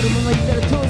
put them in like that a toast.